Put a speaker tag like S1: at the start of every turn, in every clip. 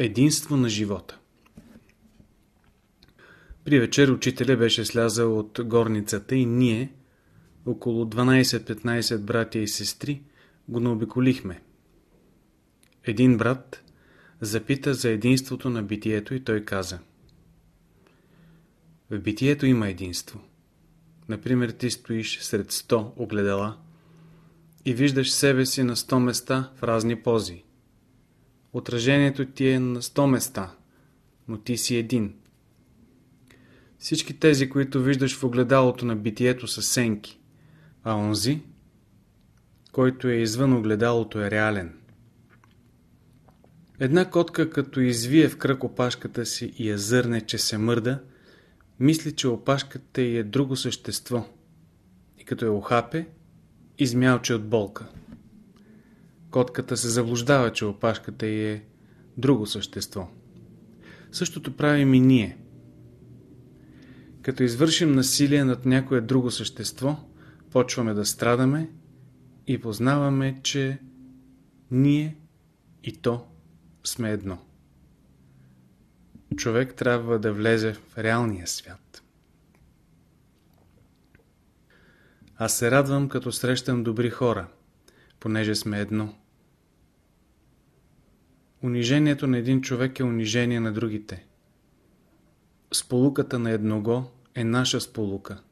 S1: Единство на живота При вечер учителя беше слязал от горницата и ние, около 12-15 братя и сестри, го наобиколихме. Един брат запита за единството на битието и той каза В битието има единство. Например, ти стоиш сред 100 огледала и виждаш себе си на 100 места в разни пози. Отражението ти е на 100 места, но ти си един. Всички тези, които виждаш в огледалото на битието са сенки, а онзи, който е извън огледалото е реален. Една котка, като извие в кръг опашката си и я зърне, че се мърда, мисли, че опашката й е друго същество. И като я охапе, измялче от болка. Котката се заблуждава, че опашката й е друго същество. Същото правим и ние. Като извършим насилие над някое друго същество, почваме да страдаме и познаваме, че ние и то сме едно. Човек трябва да влезе в реалния свят. Аз се радвам, като срещам добри хора, понеже сме едно. Унижението на един човек е унижение на другите. Сполуката на едного е наша сполука.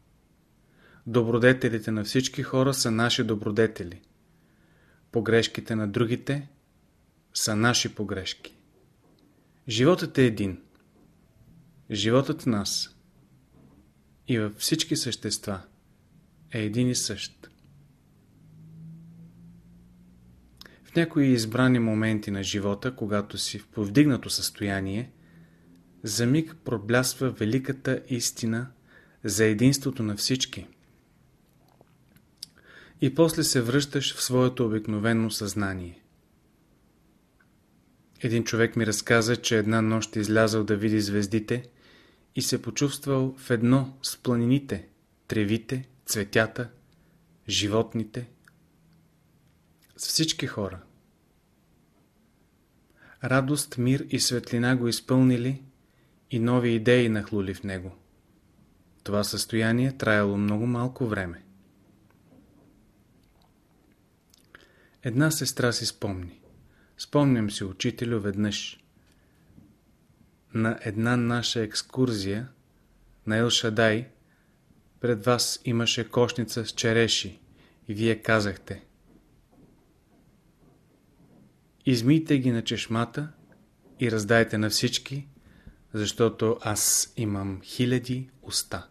S1: Добродетелите на всички хора са наши добродетели. Погрешките на другите са наши погрешки. Животът е един. Животът в нас и във всички същества е един и същ. В някои избрани моменти на живота, когато си в повдигнато състояние, за миг проблясва великата истина за единството на всички. И после се връщаш в своето обикновено съзнание. Един човек ми разказа, че една нощ излязъл да види звездите и се почувствал в едно с планините, тревите, цветята, животните, с всички хора. Радост, мир и светлина го изпълнили и нови идеи нахлули в него. Това състояние траяло много малко време. Една сестра си спомни. Спомням си учителю веднъж. На една наша екскурзия на Елшадай пред вас имаше кошница с череши и вие казахте Измийте ги на чешмата и раздайте на всички, защото аз имам хиляди уста.